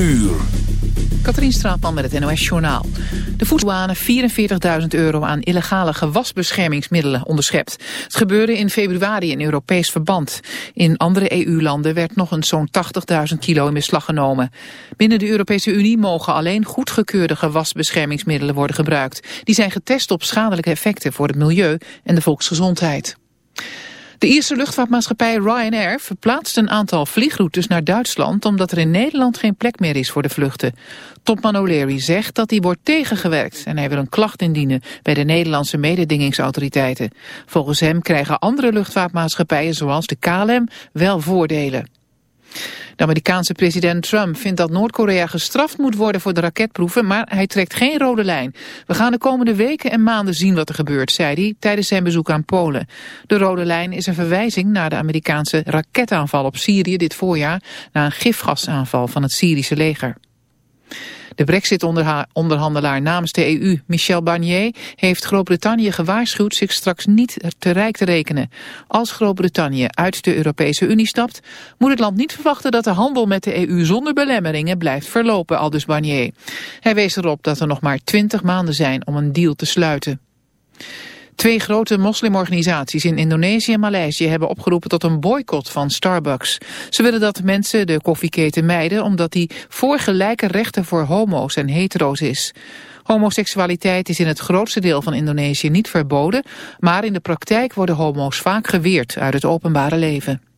uur. Katrien Straatman met het NOS Journaal. De voedselwane 44.000 euro aan illegale gewasbeschermingsmiddelen onderschept. Het gebeurde in februari in Europees verband. In andere EU-landen werd nog eens zo'n 80.000 kilo in beslag genomen. Binnen de Europese Unie mogen alleen goedgekeurde gewasbeschermingsmiddelen worden gebruikt. Die zijn getest op schadelijke effecten voor het milieu en de volksgezondheid. De Ierse luchtvaartmaatschappij Ryanair verplaatst een aantal vliegroutes naar Duitsland omdat er in Nederland geen plek meer is voor de vluchten. Topman O'Leary zegt dat hij wordt tegengewerkt en hij wil een klacht indienen bij de Nederlandse mededingingsautoriteiten. Volgens hem krijgen andere luchtvaartmaatschappijen zoals de KLM wel voordelen. De Amerikaanse president Trump vindt dat Noord-Korea gestraft moet worden voor de raketproeven, maar hij trekt geen rode lijn. We gaan de komende weken en maanden zien wat er gebeurt, zei hij tijdens zijn bezoek aan Polen. De rode lijn is een verwijzing naar de Amerikaanse raketaanval op Syrië dit voorjaar na een gifgasaanval van het Syrische leger. De brexit-onderhandelaar namens de EU, Michel Barnier, heeft Groot-Brittannië gewaarschuwd zich straks niet te rijk te rekenen. Als Groot-Brittannië uit de Europese Unie stapt, moet het land niet verwachten dat de handel met de EU zonder belemmeringen blijft verlopen, aldus Barnier. Hij wees erop dat er nog maar twintig maanden zijn om een deal te sluiten. Twee grote moslimorganisaties in Indonesië en Maleisië hebben opgeroepen tot een boycott van Starbucks. Ze willen dat mensen de koffieketen mijden omdat die voor gelijke rechten voor homo's en hetero's is. Homoseksualiteit is in het grootste deel van Indonesië niet verboden, maar in de praktijk worden homo's vaak geweerd uit het openbare leven.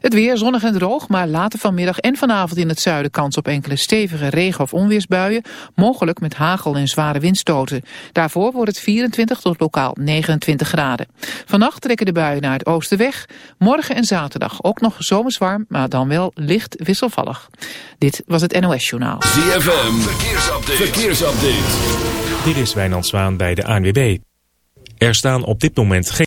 Het weer zonnig en droog, maar later vanmiddag en vanavond in het zuiden kans op enkele stevige regen- of onweersbuien, mogelijk met hagel en zware windstoten. Daarvoor wordt het 24 tot lokaal 29 graden. Vannacht trekken de buien naar het oosten weg. Morgen en zaterdag ook nog zomerswarm, maar dan wel licht wisselvallig. Dit was het NOS Journaal. ZFM, verkeersupdate. verkeersupdate. Dit is Wijnand Zwaan bij de ANWB. Er staan op dit moment geen...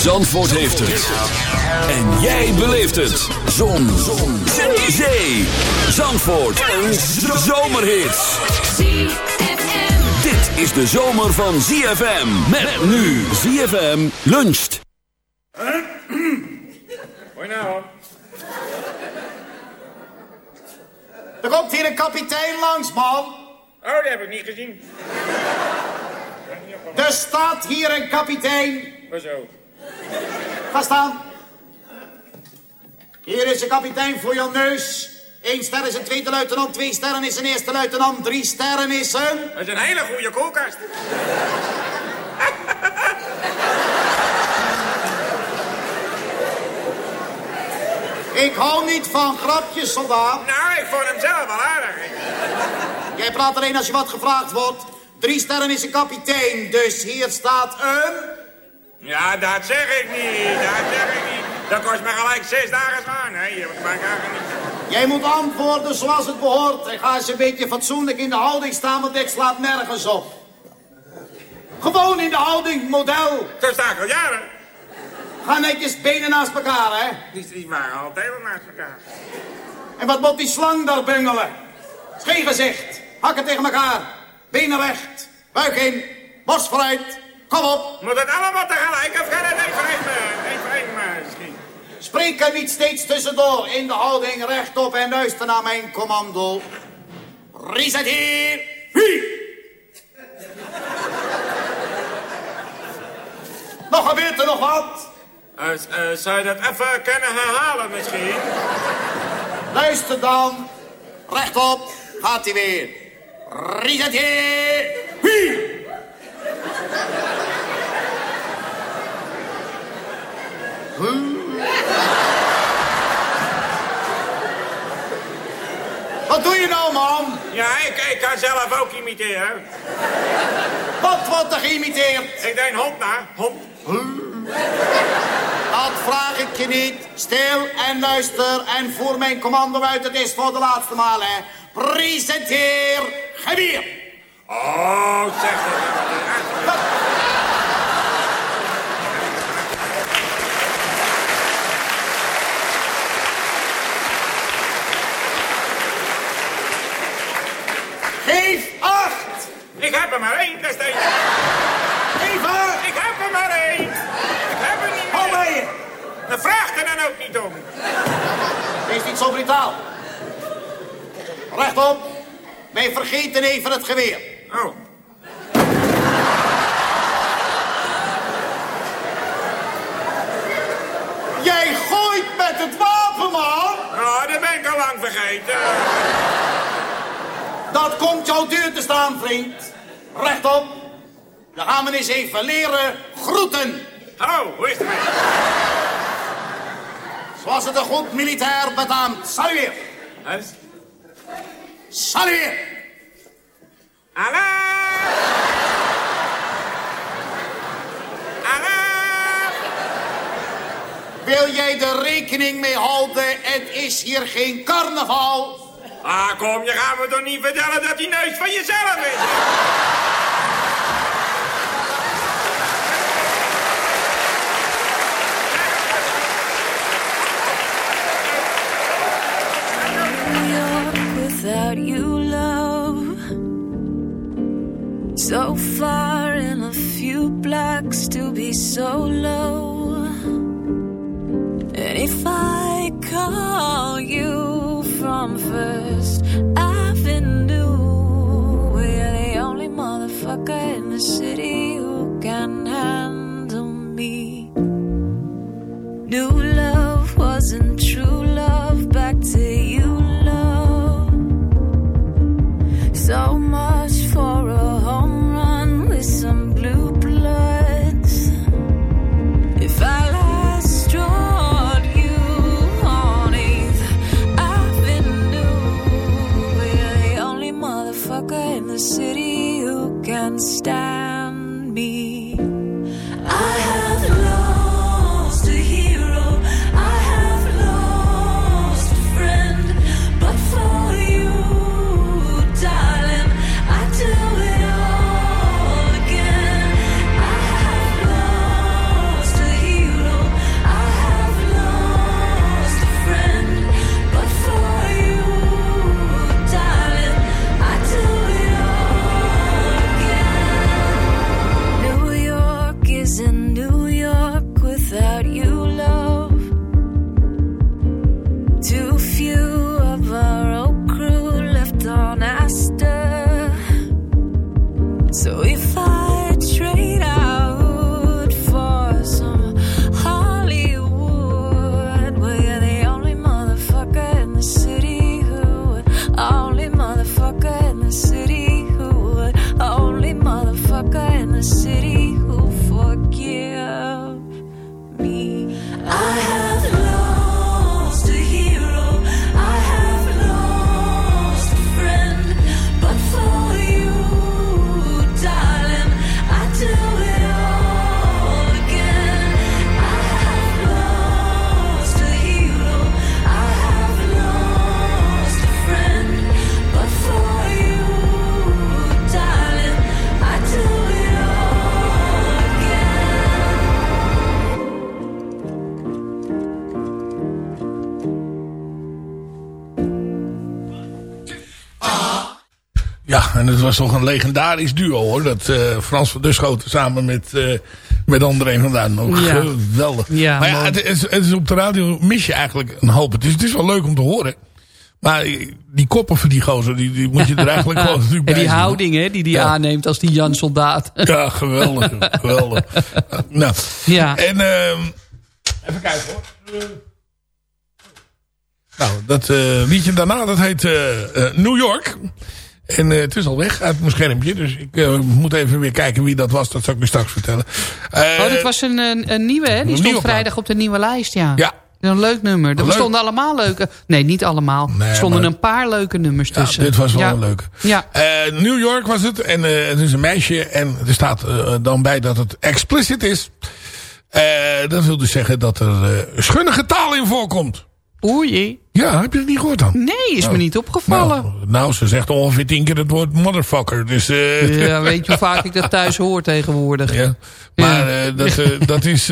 Zandvoort heeft het. En jij beleeft het. Zon. Zon. Zee. Zee. Zandvoort. Een zomerhit. Dit is de zomer van ZFM. Met nu ZFM luncht. Hoi nou. Er komt hier een kapitein langs, man. Oh, die heb ik niet gezien. Er staat hier een kapitein. Hoezo? Ga staan. Hier is een kapitein voor je neus. Eén ster is een tweede luitenant, twee sterren is een eerste luitenant, drie sterren is een... Dat is een hele goede koelkast. Ik hou niet van grapjes, soldaat. Nou, ik vond hem zelf wel aardig. Jij praat alleen als je wat gevraagd wordt. Drie sterren is een kapitein, dus hier staat een... Ja, dat zeg ik niet. Dat zeg ik niet. Dat kost me gelijk zes dagen gaan. Nee, je mijn graag niet. Jij moet antwoorden zoals het behoort. En ga eens een beetje fatsoenlijk in de houding staan, want ik slaat nergens op. Gewoon in de houding, model. Zo sta ik al jaren. Ga netjes benen naast elkaar, hè. Die, die waren altijd wel naast elkaar. En wat moet die slang daar bungelen? Geen gezicht. Hakken tegen elkaar. Benen recht. Buik in. Borst vooruit. Kom op. Moet het allemaal tegelijk of gaat het even even, even, even misschien? Spreek er niet steeds tussendoor. In de houding rechtop en luister naar mijn commando. Reset hier. Wie? Nog gebeurt er nog wat? Uh, uh, zou je dat even kunnen herhalen misschien? Luister dan. Rechtop gaat hij weer. Reset hier. Wie? Je nou, man? Ja, ik, ik kan zelf ook imiteren. Wat wordt er geïmiteerd? Ik deed een hond na. Hond. Dat vraag ik je niet. Stil en luister en voer mijn commando uit. Het is voor de laatste maal, hè. Presenteer geweer. Oh, zeg dat. Geef acht! Ik heb er maar één, dat is de Geef acht! Ik heb er maar één! Ik heb er niet Hou meer! bij je! Dan vraagt Wees niet zo brutaal. Rechtop. Wij vergeten even het geweer. Oh. Jij gooit met het wapen, man! Oh, dat ben ik al lang vergeten. Dat komt jou duur te staan, vriend. Rechtop. Dan gaan we eens even leren groeten. Oh, hoe is het mee? Zoals het een goed militair betaamt. Salueer. Huis? Salueer. Hallo! Wil jij er rekening mee houden? Het is hier geen carnaval. Ah, kom, je gaat me toch niet vertellen dat die neus van jezelf is? Without you, love. So far in a few blocks to be so low. And if I call you from First Avenue, we're the only motherfucker in the city was toch een legendarisch duo hoor. Dat eh, Frans van Duschoten samen met, eh met André van Duin. Ja. geweldig. Ja, maar ja, het is, het is op de radio mis je eigenlijk een hoop. Het is, het is wel leuk om te horen. Maar die koppen van die gozer, die, die moet je er eigenlijk gewoon natuurlijk en bij die zien, hoor. houding hè, die die Ja. aanneemt als die Jan Soldaat. Ja, geweldig. geweldig. Nou, Ja. en ehm, even kijken hoor. Nou, dat eh, liedje daarna, dat heet New York. En eh, het is al weg uit mijn schermpje. Dus ik eh, moet even weer kijken wie dat was. Dat zal ik je straks vertellen. Eh, oh, dit was een, een, een nieuwe, hè? Die stond nieuwe vrijdag op de nieuwe lijst, ja. Ja. Een leuk nummer. Er Leuk. bestonden allemaal leuke... Nee, niet allemaal. Nee, er stonden maar- een paar leuke nummers Ja, tussen. dit was wel Ja. een leuke. Ja. Eh, New York was het. En het is een meisje. En er staat dan bij dat het explicit is. Eh, dat wil dus zeggen dat er schunnige taal in voorkomt. Oei. Ja, heb je het niet gehoord dan? Nee, is me niet opgevallen. Nou, nou, ze zegt ongeveer tien keer het woord motherfucker. Dus, eh, Ja, weet je hoe vaak ik dat thuis hoor tegenwoordig? ja. Maar eh, dat, eh, dat is,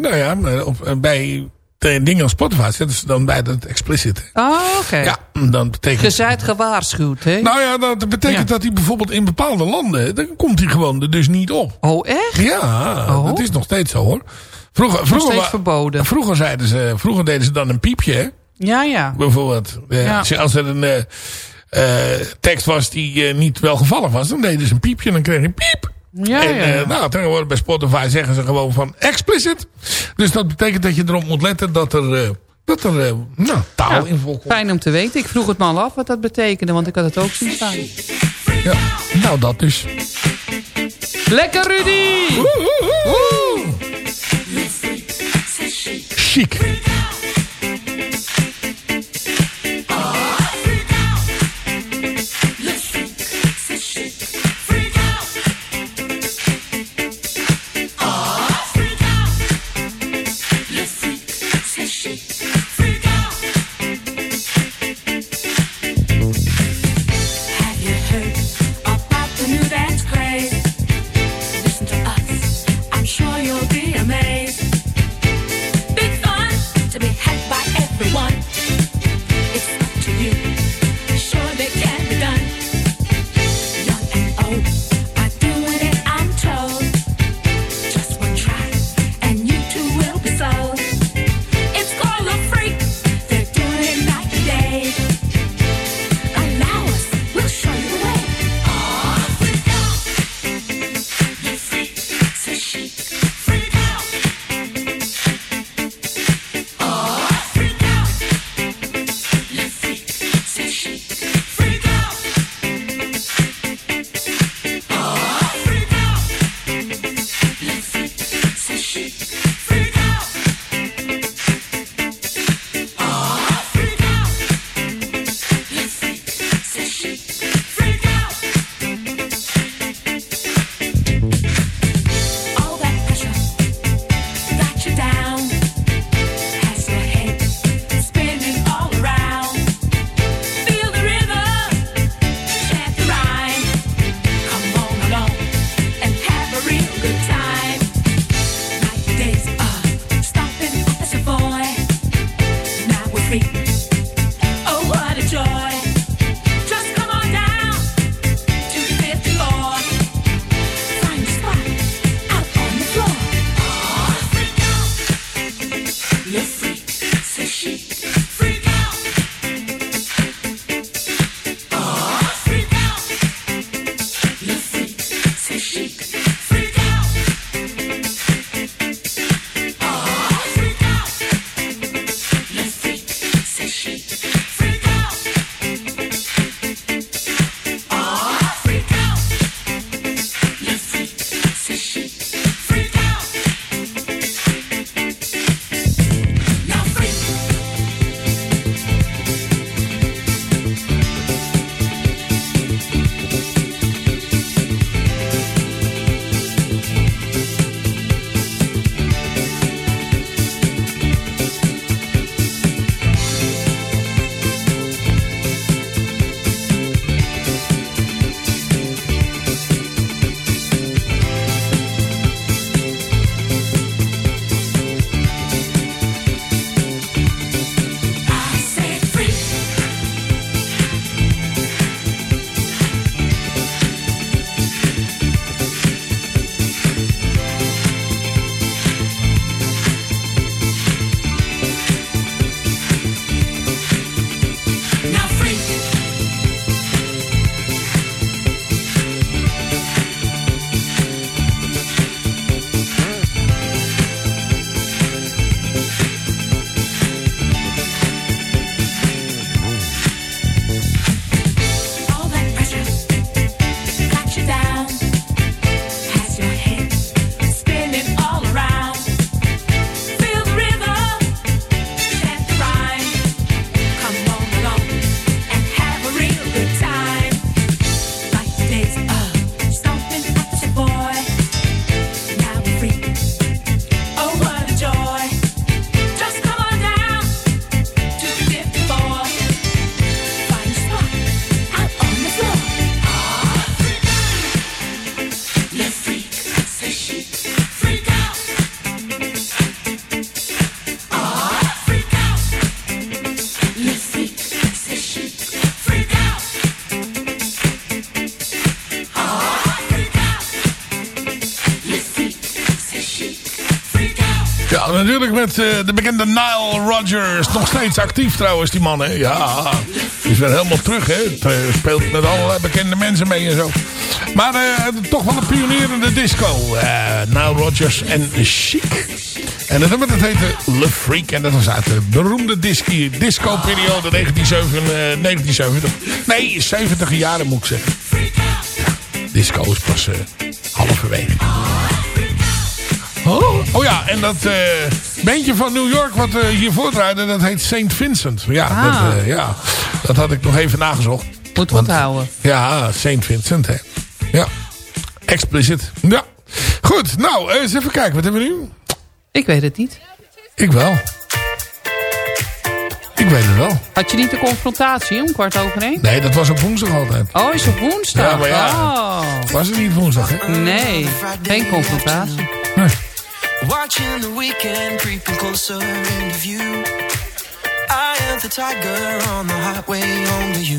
nou ja, op, bij dingen als Spotify zetten ze dan bij dat explicit. Oh, oké. Ja, dan betekent... Je zijt gewaarschuwd, hè? Nou ja, dat betekent Ja. dat hij bijvoorbeeld in bepaalde landen, dan komt hij gewoon er dus niet op. Oh, echt? Ja, Oh. dat is nog steeds zo hoor. Vroeger, vroeger, steeds verboden. vroeger, zeiden ze, vroeger deden ze dan een piepje, hè? Ja, ja. Bijvoorbeeld. Ja. als- er een eh, eh, tekst was die eh, niet welgevallig was, dan deden ze een piepje en dan kreeg je een piep. Ja, en ja. nou, tegenwoordig bij Spotify zeggen ze gewoon van explicit. Dus dat betekent dat je erop moet letten dat er, dat er nou, taal in voorkomt. Fijn om te weten. Ik vroeg het me al af wat dat betekende, want ik had het ook zien staan. Ja. Nou, dat dus. Lekker, Rudy! Chic. Have eh, de bekende Nile Rodgers. Nog steeds actief trouwens, die man. Hè? Ja, is weer helemaal terug. Hè? Eh, speelt met allerlei bekende mensen mee en zo. Maar eh, toch wel een pionier in de disco. Nile Rodgers en Chic. En dat nummer dat heette Le Freak. En dat was uit de beroemde disco- disco-periode 1970, eh, 1970. Nee, 70 jaren moet ik zeggen. Disco is pas halverwege. Oh, oh ja, en dat beentje van New York wat eh, hier voordraaide, dat heet St. Vincent. Ja, Ah. dat, eh, ja, dat had ik nog even nagezocht. Moet wat houden. Ja, St. Vincent, hè. Ja, explicit. Ja. Goed, nou, eens even kijken. Wat hebben we nu? Ik weet het niet. Ik wel. Ik weet het wel. Had je niet de confrontatie om kwart over één? Nee, dat was op woensdag altijd. Oh, is het woensdag? Ja, maar ja. Oh. Was het niet woensdag, hè? Nee, geen confrontatie. Watching the weekend creeping closer into view. I am the tiger on the highway to you,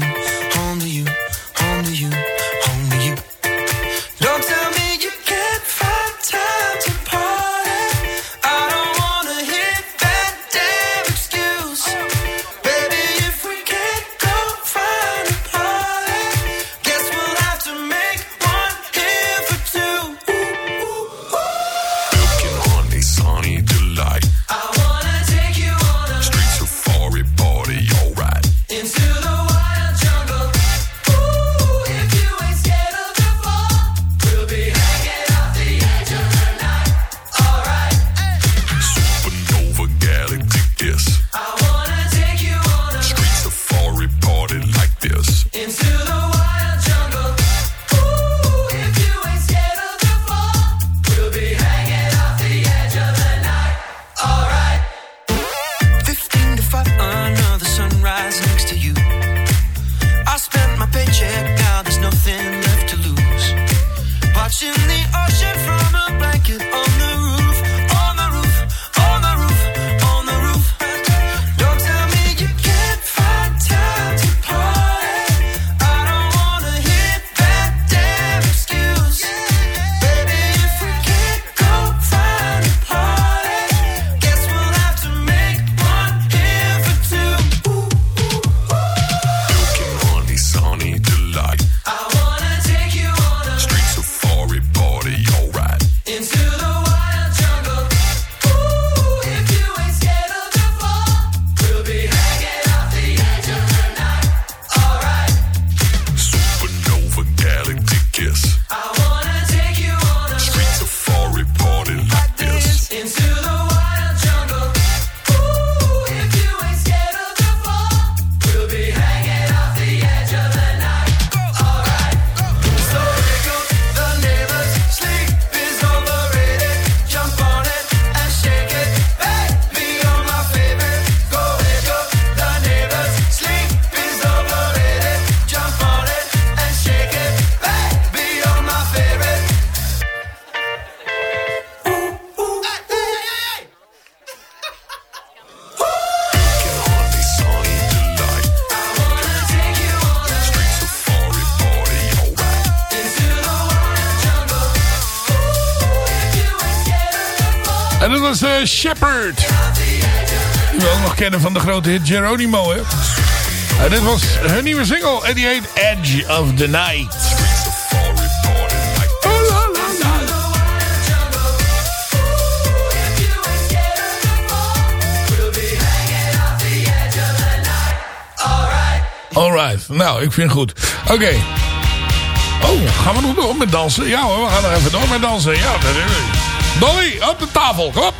kennen van de grote hit Geronimo, hè? En dit was hun nieuwe single. En die heet Edge of the Night. Alright, nou, ik vind het goed. Oké. Oh, gaan we nog door met dansen? Ja hoor, we gaan nog even door met dansen. Ja, dat is Dolly, op de tafel, kom.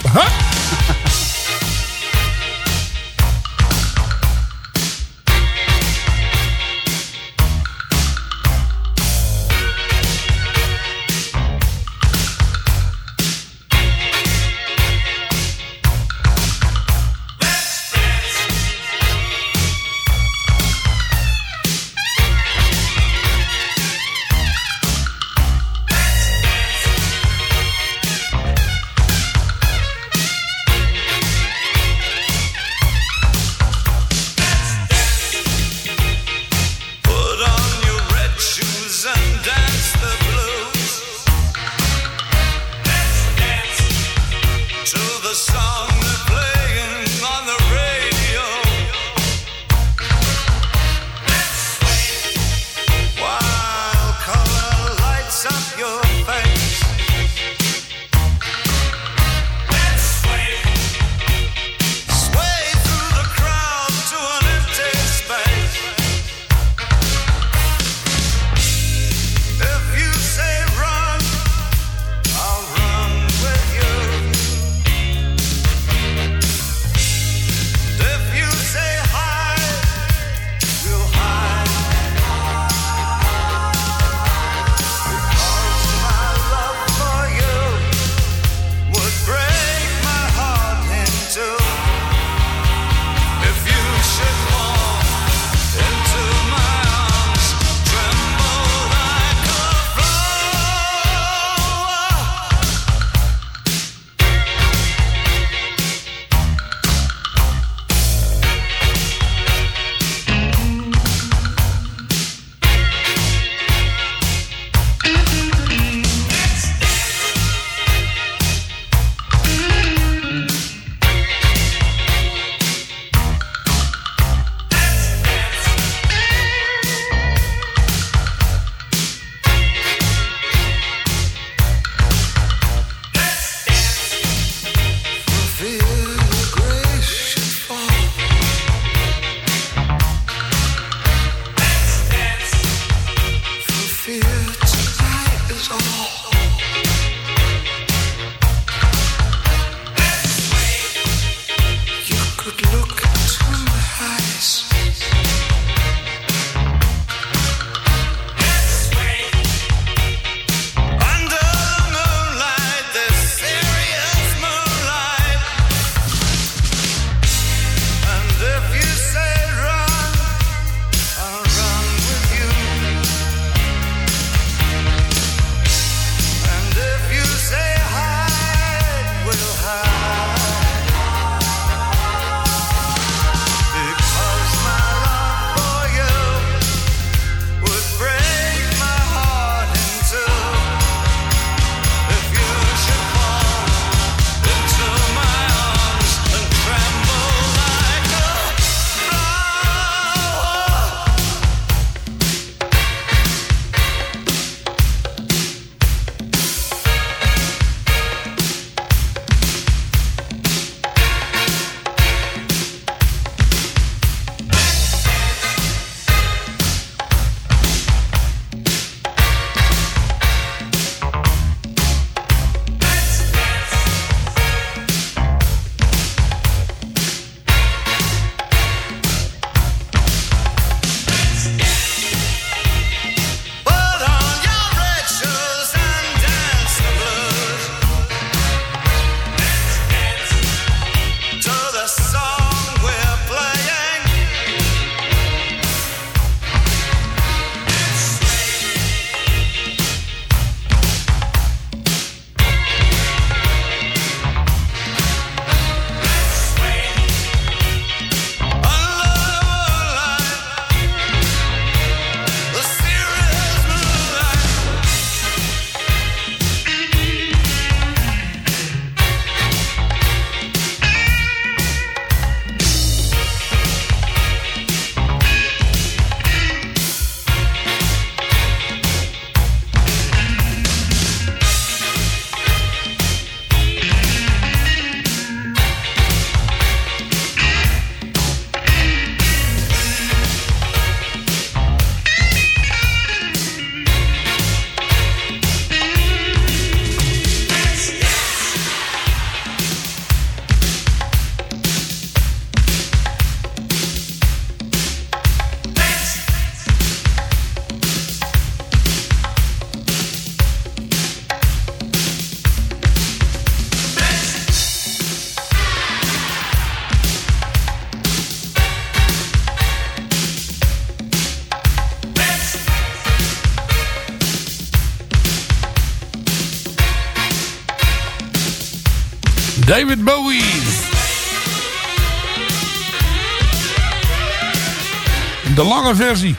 De lange versie.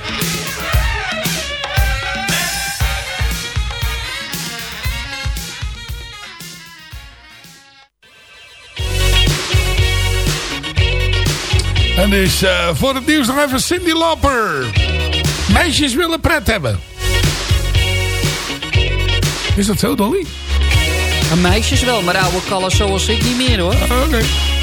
En dus voor het nieuws nog even Cindy Lauper. Meisjes willen pret hebben. Is dat zo, Dolly? Meisjes wel, maar oude kallen zoals ik niet meer hoor. Oké. Ja.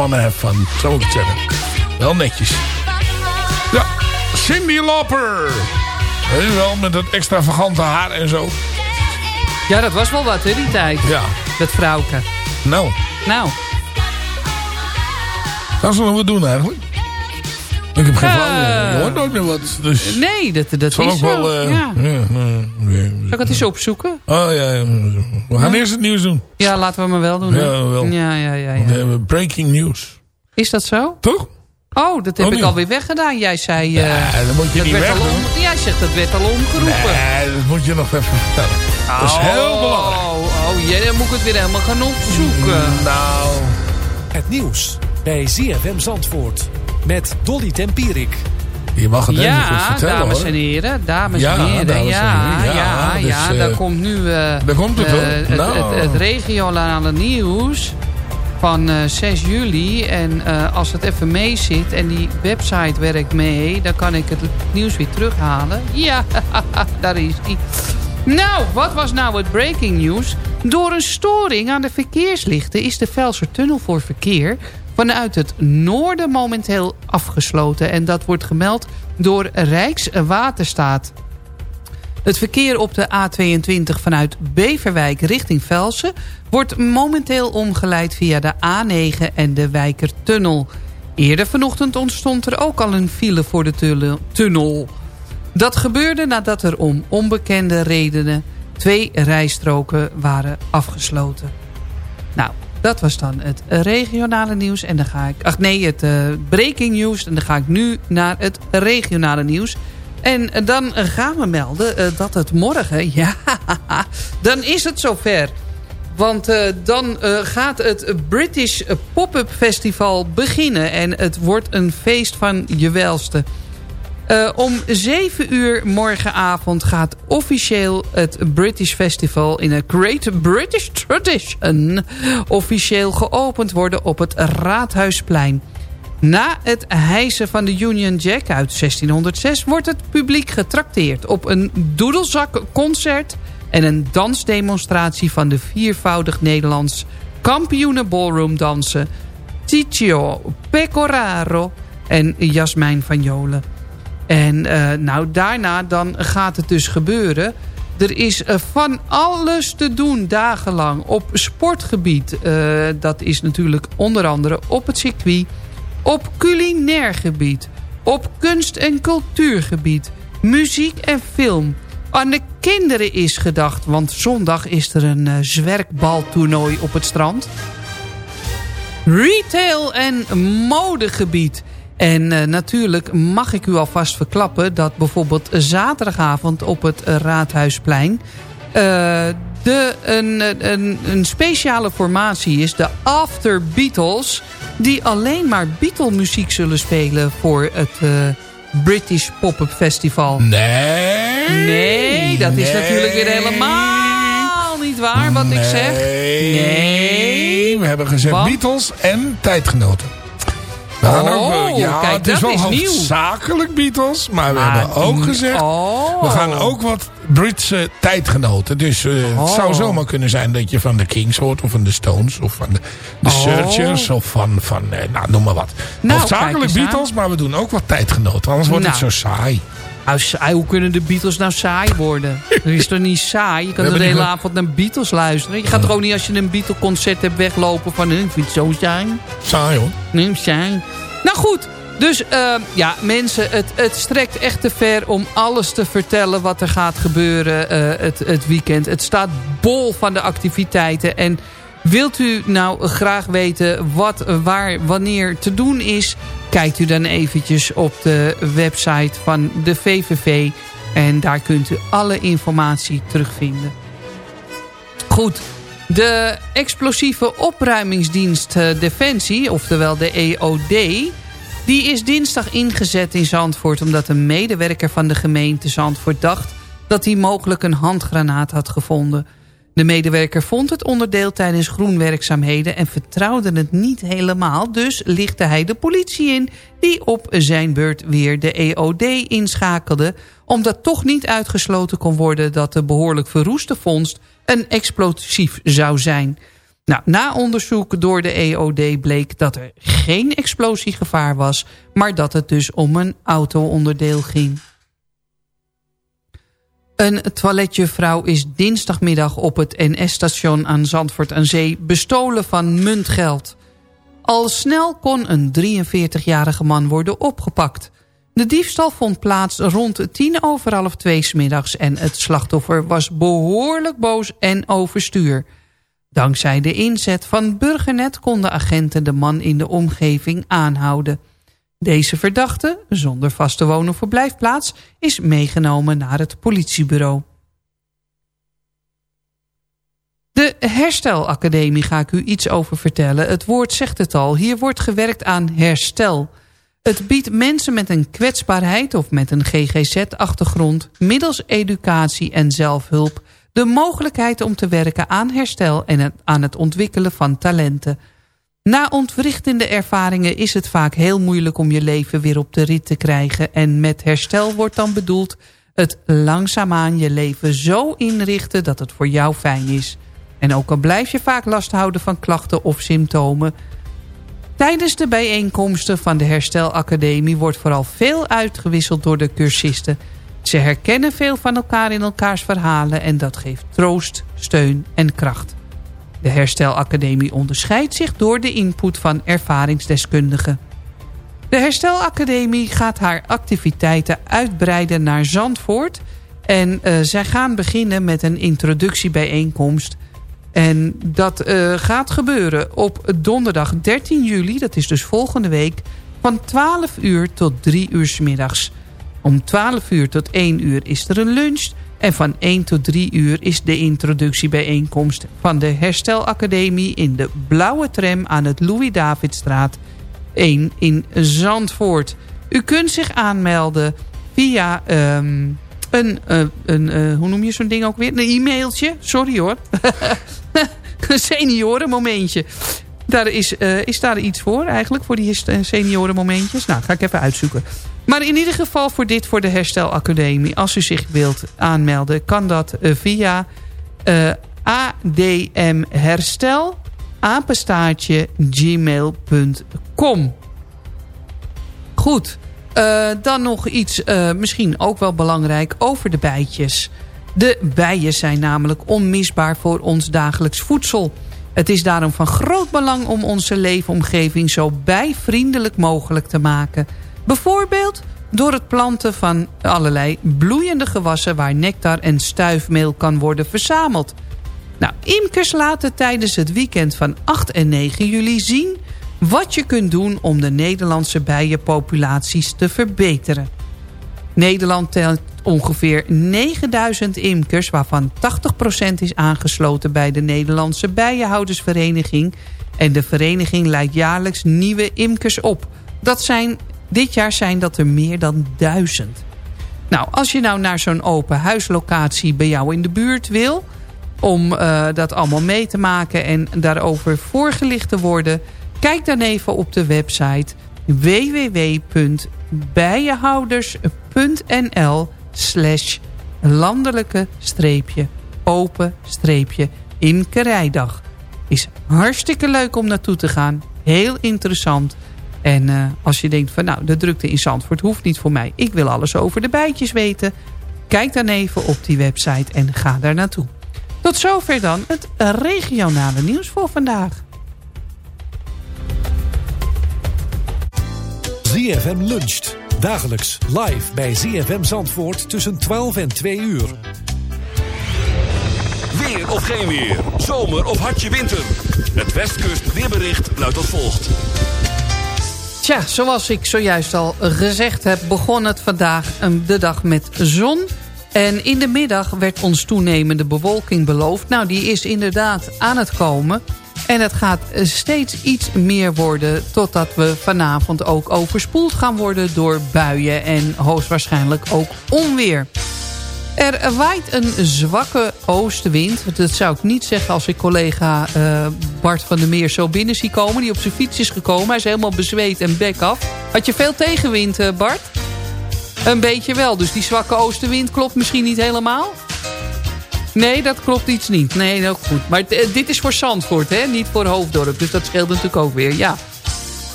Wanna have fun. Zo moet ik het zeggen. Wel netjes. Ja, Cindy Lauper. Wel, met dat extravagante haar en zo. Ja, dat was wel wat hè, die tijd. Ja. Dat vrouwke. Nou, Nou, gaan ze nog wat doen eigenlijk? Ik heb geen idee. Je hoort nooit meer wat. Dus nee, dat, dat zal is ook zo. wel... eh, ja. ja, nee. Zal ik het eens opzoeken? Oh ja, ja. we gaan eerst het nieuws doen. Ja, laten we maar wel doen. hè? Ja, wel. Ja, ja, ja, Want we ja. hebben breaking news. Is dat zo? Toch? Oh, dat heb Oh, ik alweer weggedaan. Jij zei... eh, Ja, dat moet je dat niet werd al wegdoen. om, Jij zegt dat werd al omgeroepen. Nee, dat moet je nog even vertellen. Dat is heel belangrijk. Oh, oh jee, dan moet ik het weer helemaal gaan opzoeken. Nou, Het nieuws bij ZFM Zandvoort. Met Dolly Tempierik. je mag het even goed Ja, vertellen dames hoor. en heren, dames Ja, en heren. dames en ja, heren. ja, Ja, ja, dus, daar eh, komt nu eh, daar komt het, eh, hoor. het, Nou. het, het regionale nieuws van eh, 6 juli. En eh, als het even mee zit en die website werkt mee... dan kan ik het nieuws weer terughalen. Ja, daar is die. Nou, wat was nou het breaking news? Door een storing aan de verkeerslichten is de Velsertunnel voor verkeer vanuit het noorden momenteel afgesloten. En dat wordt gemeld door Rijkswaterstaat. Het verkeer op de A22 vanuit Beverwijk richting Velsen... wordt momenteel omgeleid via de A9 en de Wijkertunnel. Eerder vanochtend ontstond er ook al een file voor de tunnel. Dat gebeurde nadat er om onbekende redenen... twee rijstroken waren afgesloten. Nou, dat was dan het regionale nieuws. En dan ga ik... Ach nee, het eh, breaking news. En dan ga ik nu naar het regionale nieuws. En eh, dan gaan we melden eh, dat het morgen... Ja, dan is het zover. Want dan gaat het British Pop-Up Festival beginnen. En het wordt een feest van je welste. Eh, om 7 uur morgenavond gaat officieel het British Festival... in een Great British Tradition... officieel geopend worden op het Raadhuisplein. Na het hijsen van de Union Jack uit 1606... wordt het publiek getrakteerd op een doedelzakconcert... en een dansdemonstratie van de viervoudig Nederlands... kampioenen ballroom dansen... Ticcio Pecoraro en Jasmijn van Jolen. En eh, nou, daarna dan gaat het dus gebeuren. Er is eh, van alles te doen dagenlang op sportgebied. Eh, dat is natuurlijk onder andere op het circuit. Op culinair gebied. Op kunst- en cultuurgebied. Muziek en film. Aan de kinderen is gedacht. Want zondag is er een zwerkbaltoernooi op het strand. Retail en modegebied. En eh, natuurlijk mag ik u alvast verklappen... dat bijvoorbeeld zaterdagavond op het eh, Raadhuisplein... eh, de, een, een, een speciale formatie is, de After Beatles... die alleen maar Beatle-muziek zullen spelen voor het British Pop-Up Festival. Nee. Nee, dat is natuurlijk weer helemaal niet waar wat ik zeg. Nee. We hebben gezegd Want? Beatles en tijdgenoten. Oh, ook, wel- ja, kijk, het is wel hoofdzakelijk Beatles. Maar we hebben ook gezegd... oh. We gaan ook wat Britse tijdgenoten. Dus eh, het Oh. zou zomaar kunnen zijn dat je van de Kings hoort. Of van de Stones. Of van de, de Oh. Searchers. Of van, van eh, nou noem maar wat. Nou, Hoofdzakelijk aan. Beatles. Maar we doen ook wat tijdgenoten. Anders wordt het zo Nou. saai. Hoe kunnen de Beatles nou saai worden? Dat is toch niet saai? Je kan de hele avond naar Beatles luisteren. Je gaat toch ook niet als je een Beatle concert hebt weglopen van... "Huh, Ik vind het zo saai. Saai hoor. Nee, saai. Nou goed, dus eh, ja mensen, het, het strekt echt te ver om alles te vertellen wat er gaat gebeuren eh, het, het weekend. Het staat bol van de activiteiten en... Wilt u nou graag weten wat, waar, wanneer te doen is... kijkt u dan eventjes op de website van de VVV... en daar kunt u alle informatie terugvinden. Goed, de explosieve opruimingsdienst eh, Defensie, oftewel de EOD... die is dinsdag ingezet in Zandvoort... omdat een medewerker van de gemeente Zandvoort dacht... dat hij mogelijk een handgranaat had gevonden... De medewerker vond het onderdeel tijdens groenwerkzaamheden en vertrouwde het niet helemaal. Dus lichtte hij de politie in die op zijn beurt weer de EOD inschakelde. Omdat toch niet uitgesloten kon worden dat de behoorlijk verroeste vondst een explosief zou zijn. Nou, na onderzoek door de EOD bleek dat er geen explosiegevaar was... maar dat het dus om een auto-onderdeel ging. Een toiletjuffrouw is dinsdagmiddag op het NS-station aan Zandvoort aan Zee bestolen van muntgeld. Al snel kon een 43-jarige man worden opgepakt. De diefstal vond plaats rond tien over half twee middags en het slachtoffer was behoorlijk boos en overstuur. Dankzij de inzet van Burgernet konden agenten de man in de omgeving aanhouden. Deze verdachte, zonder vaste woon- of verblijfplaats, is meegenomen naar het politiebureau. De Herstelacademie ga ik u iets over vertellen. Het woord zegt het al, hier wordt gewerkt aan herstel. Het biedt mensen met een kwetsbaarheid of met een GGZ-achtergrond... middels educatie en zelfhulp de mogelijkheid om te werken aan herstel... en aan het ontwikkelen van talenten... Na ontwrichtende ervaringen is het vaak heel moeilijk om je leven weer op de rit te krijgen. En met herstel wordt dan bedoeld het langzaamaan je leven zo inrichten dat het voor jou fijn is. En ook al blijf je vaak last houden van klachten of symptomen. Tijdens de bijeenkomsten van de Herstelacademie wordt vooral veel uitgewisseld door de cursisten. Ze herkennen veel van elkaar in elkaars verhalen en dat geeft troost, steun en kracht. De Herstelacademie onderscheidt zich door de input van ervaringsdeskundigen. De Herstelacademie gaat haar activiteiten uitbreiden naar Zandvoort... en eh, zij gaan beginnen met een introductiebijeenkomst... En dat eh, gaat gebeuren op donderdag 13 juli, dat is dus volgende week... van 12 uur tot 3 uur 's middags. Om 12 uur tot 1 uur is er een lunch... en van 1 tot 3 uur is de introductiebijeenkomst... van de Herstelacademie in de blauwe tram aan het Louis-Davidstraat 1 in Zandvoort. U kunt zich aanmelden via... ehm, een, eh, een eh, hoe noem je zo'n ding ook weer? Een e-mailtje. Sorry hoor. seniorenmomentje. Daar is, eh, is daar iets voor eigenlijk, voor die eh, seniorenmomentjes? Nou, ga ik even uitzoeken. Maar in ieder geval voor dit, voor de Herstelacademie. Als u zich wilt aanmelden, kan dat eh, via admherstel, apenstaartje, gmail.com. Goed, dan nog iets, misschien ook wel belangrijk, over de bijtjes. De bijen zijn namelijk onmisbaar voor ons dagelijks voedsel. Het is daarom van groot belang om onze leefomgeving zo bijvriendelijk mogelijk te maken. Bijvoorbeeld door het planten van allerlei bloeiende gewassen... waar nectar en stuifmeel kan worden verzameld. Nou, imkers laten tijdens het weekend van 8 en 9 juli zien... wat je kunt doen om de Nederlandse bijenpopulaties te verbeteren. Nederland telt ongeveer 9000 imkers... waarvan 80% is aangesloten bij de Nederlandse Bijenhoudersvereniging... en de vereniging leidt jaarlijks nieuwe imkers op. Dat zijn, dit jaar zijn dat er meer dan duizend. Nou, als je nou naar zo'n open huislocatie bij jou in de buurt wil... om eh, dat allemaal mee te maken en daarover voorgelicht te worden... kijk dan even op de website www.bijenhouders.nl slash landelijke streepje open streepje imkerijdag. Is hartstikke leuk om naartoe te gaan. Heel interessant. En eh, als je denkt van nou, de drukte in Zandvoort hoeft niet voor mij. Ik wil alles over de bijtjes weten. Kijk dan even op die website en ga daar naartoe. Tot zover dan het regionale nieuws voor vandaag. ZFM luncht. Dagelijks live bij ZFM Zandvoort tussen 12 en 2 uur. Weer of geen weer. Zomer of hartje winter. Het Westkust weerbericht luidt als volgt. Tja, zoals ik zojuist al gezegd heb... begon het vandaag een- de dag met zon. En in de middag werd ons toenemende bewolking beloofd. Nou, die is inderdaad aan het komen. En het gaat steeds iets meer worden... totdat we vanavond ook overspoeld gaan worden door buien... en hoogstwaarschijnlijk ook onweer. Er waait een zwakke oostenwind. Dat zou ik niet zeggen als ik collega eh, Bart van der Meer zo binnen zie komen. Die op zijn fiets is gekomen. Hij is helemaal bezweet en bek af. Had je veel tegenwind, eh, Bart? Een beetje wel. Dus die zwakke oostenwind klopt misschien niet helemaal? Nee, dat klopt iets niet. Nee, ook goed. Maar eh, dit is voor Zandvoort, hè? niet voor Hoofddorp. Dus dat scheelt natuurlijk ook weer, ja.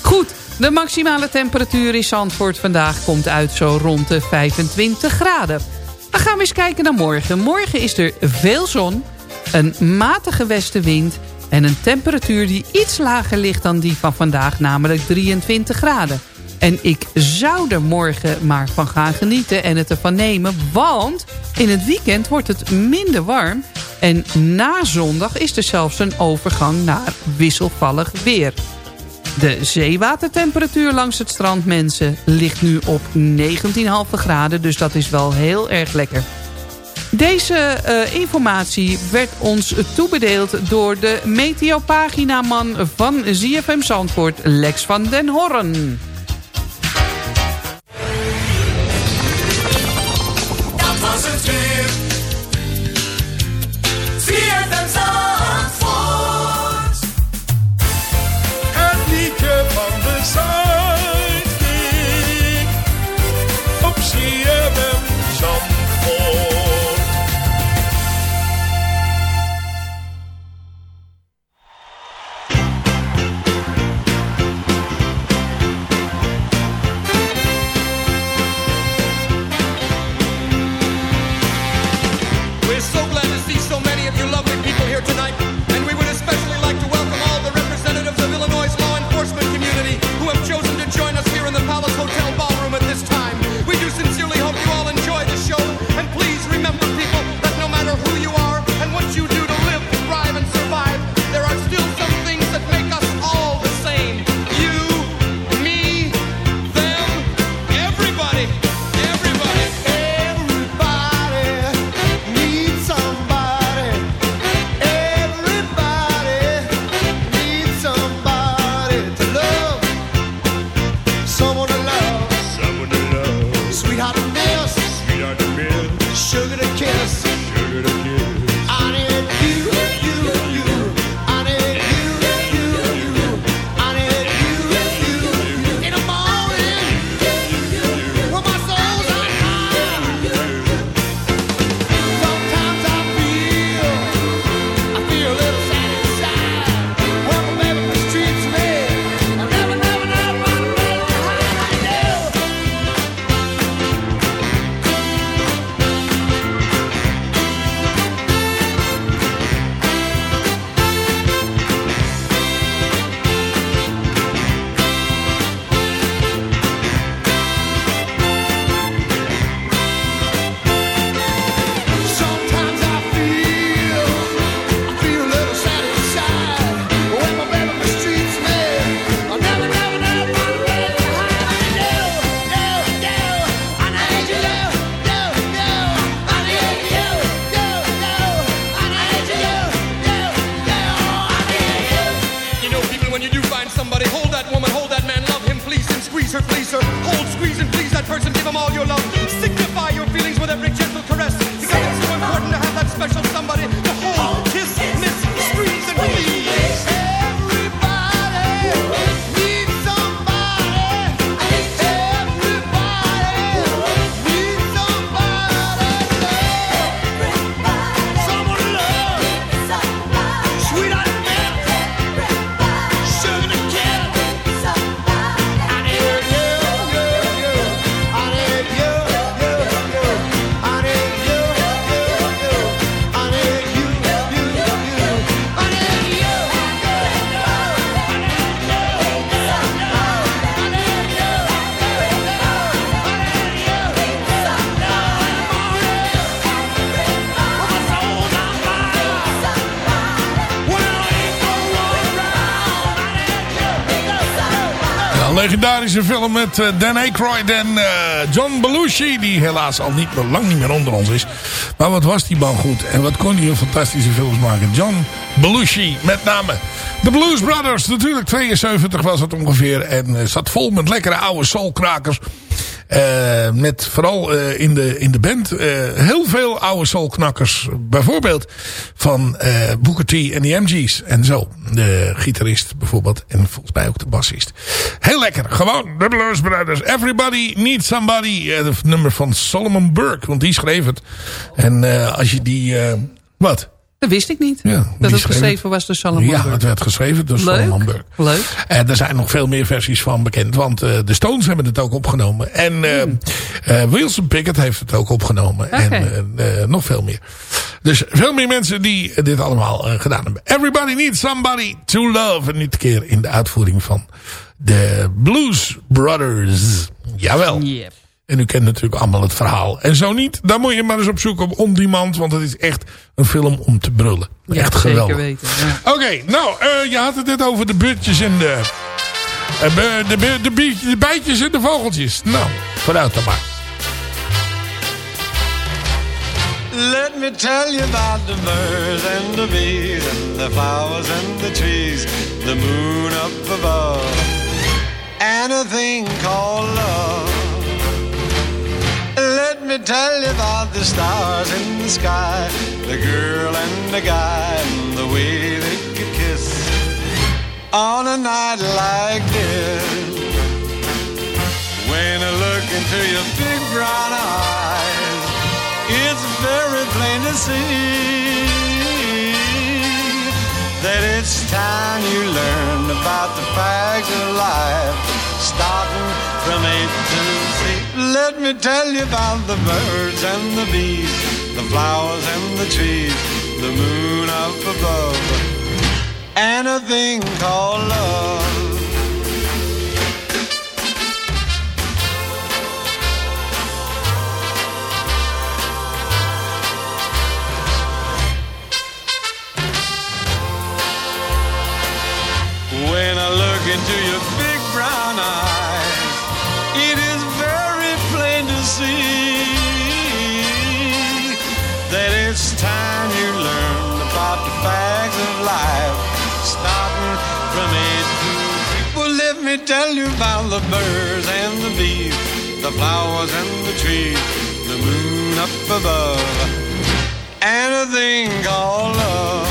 Goed, de maximale temperatuur in Zandvoort vandaag komt uit zo rond de 25 graden. Dan gaan we eens kijken naar morgen. Morgen is er veel zon, een matige westenwind... en een temperatuur die iets lager ligt dan die van vandaag, namelijk 23 graden. En ik zou er morgen maar van gaan genieten en het ervan nemen... want in het weekend wordt het minder warm... en na zondag is er zelfs een overgang naar wisselvallig weer. De zeewatertemperatuur langs het strand, mensen, ligt nu op 19,5 graden. Dus dat is wel heel erg lekker. Deze eh, informatie werd ons toebedeeld door de meteopaginaman van ZFM Zandvoort, Lex van den Horren. Legendarische film met eh, Dan Aykroyd en eh, John Belushi. Die helaas al niet, lang niet meer onder ons is. Maar wat was die man goed. En wat kon hij een fantastische films maken. John Belushi met name. De Blues Brothers. Natuurlijk 72 was het ongeveer. En eh, zat vol met lekkere oude soulkrakers. Eh, met vooral eh, in, de, in de band eh, heel veel oude soulknakkers. Bijvoorbeeld van Booker T en de MG's en zo. De gitarist bijvoorbeeld en volgens mij ook de bassist. Heel lekker. Gewoon de Blues Brothers. Everybody Needs Somebody. Het nummer van Solomon Burke. Want die schreef het. En als je die... wat? Dat wist ik niet. Ja, dat het geschreven was door Salomon Ja, het werd geschreven door Leuk. Solomon Burke. Leuk. En er zijn nog veel meer versies van bekend. Want eh, de Stones hebben het ook opgenomen. En eh, eh, Wilson Pickett heeft het ook opgenomen. En nog veel meer. Dus veel meer mensen die dit allemaal gedaan hebben. Everybody needs somebody to love. En dit keer in de uitvoering van de Blues Brothers. Jawel. En u kent natuurlijk allemaal het verhaal. En zo niet, dan moet je maar eens opzoeken op On Demand. Want het is echt een film om te brullen. Ja, echt zeker geweldig. weten. Ja. Oké, nou, eh, je had het net over de butjes en de, be- de, de, bie- de bijtjes en de vogeltjes. Nou, vooruit dan maar. Let me tell you about the birds and the bees and the flowers and the trees, the moon up above, and a thing called love. Let me tell you about the stars in the sky, the girl and the guy, and the way they could kiss on a night like this. When I look into your big brown eyes, it's very plain to see that it's time you learn about the facts of life, starting from A to Z. Let me tell you about the birds and the bees, the flowers and the trees, the moon up above, and a thing called love. When I look into your big brown eyes, see that it's time you learn about the facts of life, starting from A to Z. Well, let me tell you about the birds and the bees, the flowers and the trees, the moon up above, and a thing called love.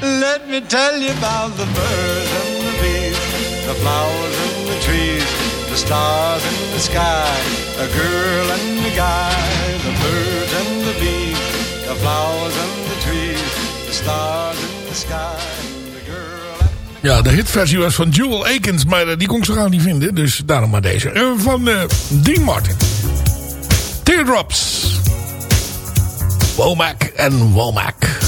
Let me tell you about the birds and the bees, the flowers and the trees, the stars in the sky, a girl and a guy, the birds and the bees, the flowers and the trees, the stars in the sky, the girl and Ja, de hitversie was van Jewel Akins, maar eh, die kon ik zo gauw niet vinden. Dus daarom maar deze. Eh, van eh, Dean Martin. Teardrops. Womack en Womack.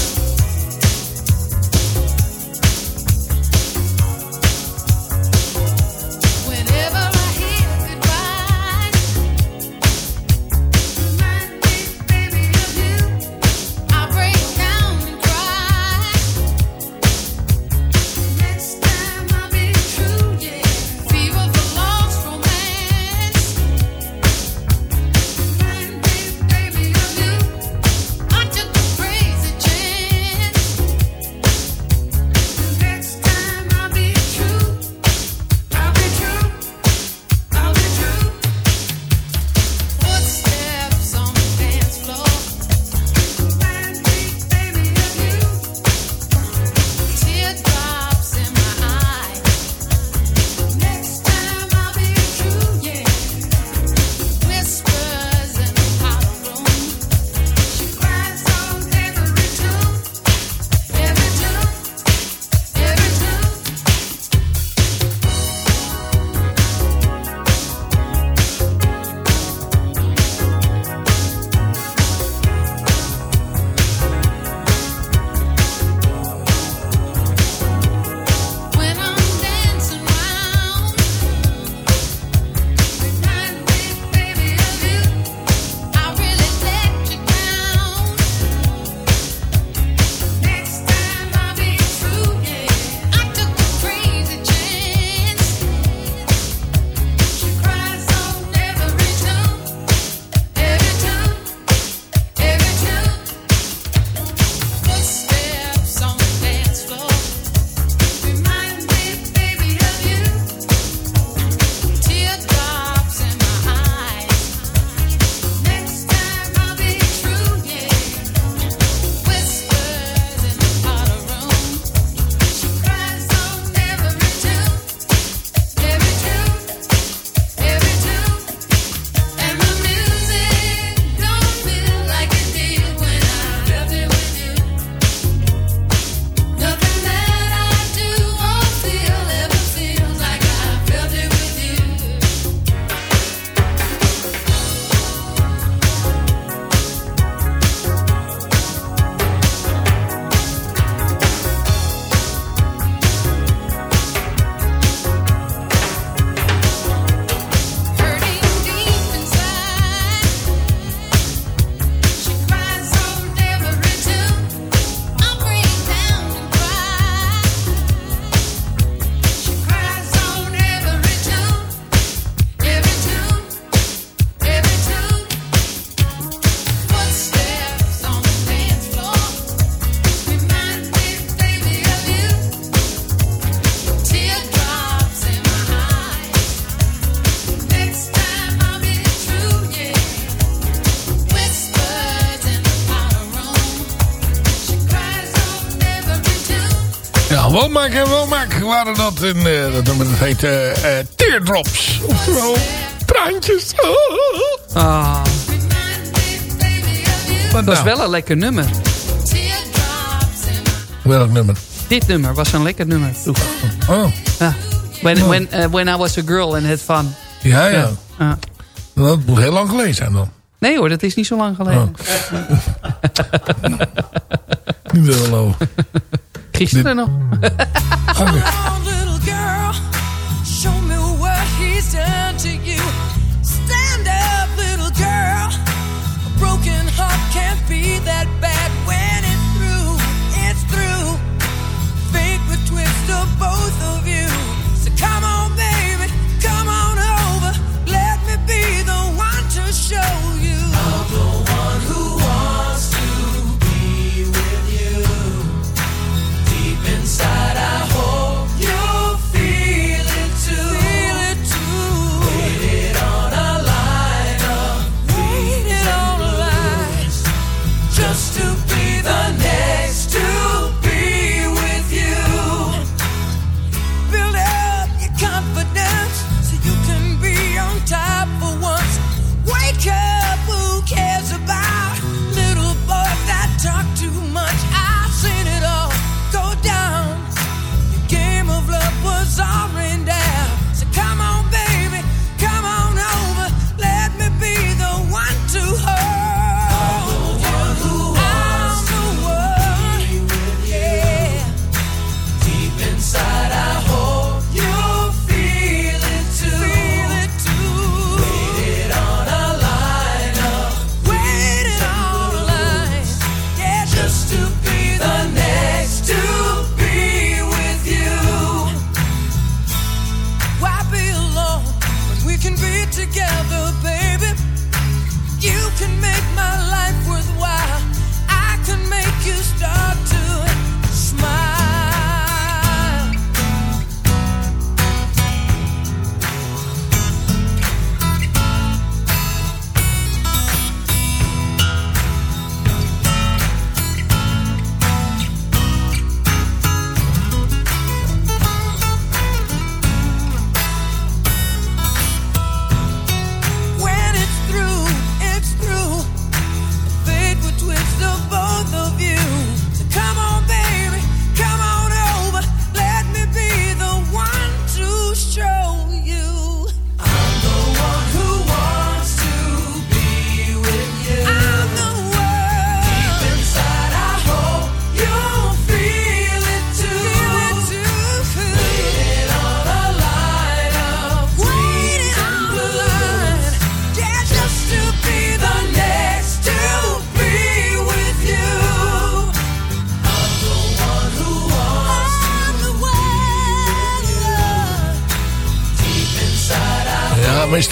Woonmaak en Woonmaak waren dat. In, uh, dat nummer dat heet uh, uh, Teardrops. Oftewel, traantjes. Ah. Dat was nou. wel een lekker nummer. Welk nummer? Dit nummer was een lekker nummer. Oh. Ja. When, oh. when, when I was a girl and had fun. Ja, ja. ja. Dat moet heel lang geleden zijn dan. Nee hoor, dat is niet zo lang geleden. Oh. Niet wel Krieg je dan nog?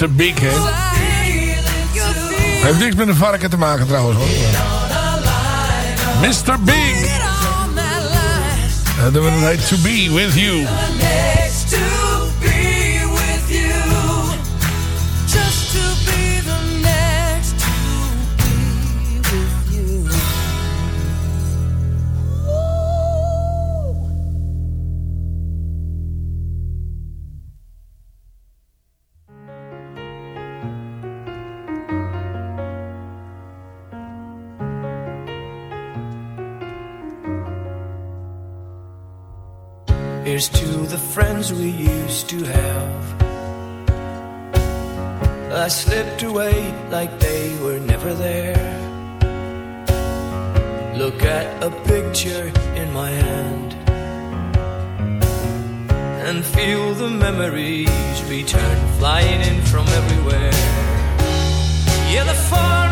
Mr. big, hè? Heeft niks met een varken te maken trouwens, hoor. Mr. Big. En dat heet To Be With You. Here's to the friends we used to have. I slipped away like they were never there. Look at a picture in my hand and feel the memories return flying in from everywhere. Yeah, the far.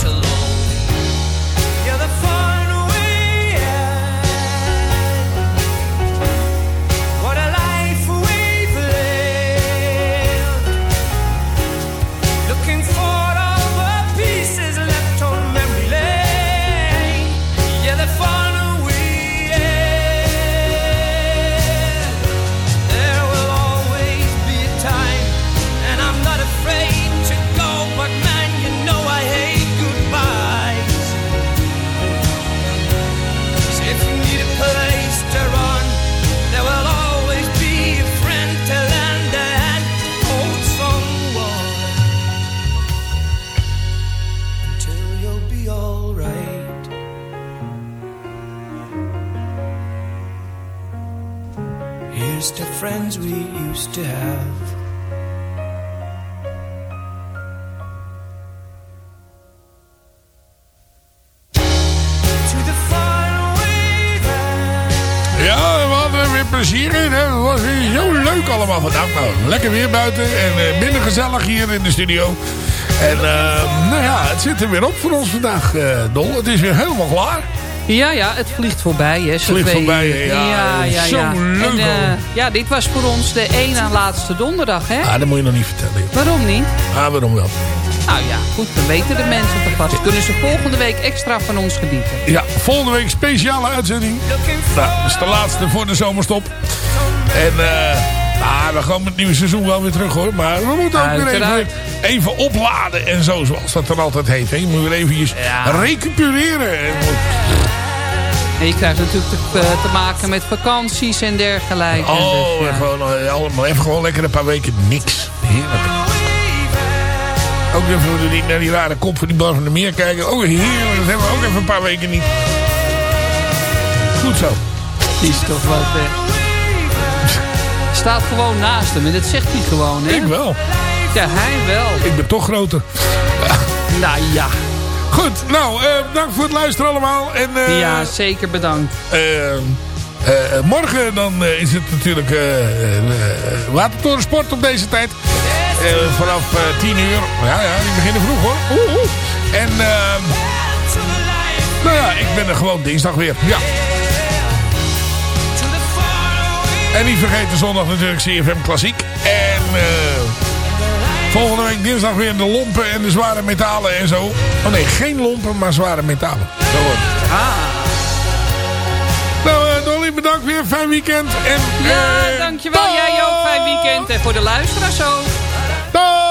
buiten en eh, binnen gezellig hier in de studio. En eh, nou ja, het zit er weer op voor ons vandaag, eh Dol. Het is weer helemaal klaar. Ja, ja, het vliegt voorbij. Hè, zo Vliegt twee voorbij, hè, ja. ja, ja, Zo ja. leuk En, eh, ja, dit was voor ons de één na laatste donderdag, hè? Ah, dat moet je nog niet vertellen. joh. Waarom niet? Ah, waarom wel? Nou ja, goed, dan weten de mensen toch vast. Kunnen ze volgende week extra van ons genieten. Ja, volgende week speciale uitzending. Nou, dat is de laatste voor de zomerstop. En eh nou, we gaan met het nieuwe seizoen wel weer terug hoor. Maar we moeten ook weer even, even opladen en zo, zoals dat dan altijd heet. Hè. Je moet weer eventjes recupereren. En- En je krijgt natuurlijk te, eh, te maken met vakanties en dergelijke. Oh, Dus, en ja. gewoon, eh, allemaal, even gewoon lekker een paar weken niks. Heerlijk. Ook even die- naar die rare kop van die bar van de meer kijken. Oh, heerlijk. Dat hebben we ook even een paar weken niet. Goed zo. Die is toch wat... eh, staat gewoon naast hem en dat zegt hij gewoon, hè? Ik wel. Ja, hij wel. Ik ben toch groter. Nou ja. Goed, nou, eh, dank voor het luisteren allemaal. En, eh, Ja, zeker bedankt. eh, morgen dan is het natuurlijk Watertorensport op deze tijd. Vanaf eh 10 uur. Ja, ja, die beginnen vroeg hoor. Oeh, oeh. En nou ja, ik ben er gewoon dinsdag weer. Ja. En niet vergeten zondag natuurlijk CFM Klassiek. En eh, volgende week dinsdag weer de lompen en de zware metalen en zo. Oh nee, geen lompen, maar zware metalen. Zo wordt het. Nou, eh, Dolly, bedankt weer. Fijn weekend. En, Ja, eh, dankjewel. Jij ook. Fijn weekend. En voor de luisteraars ook. Dag!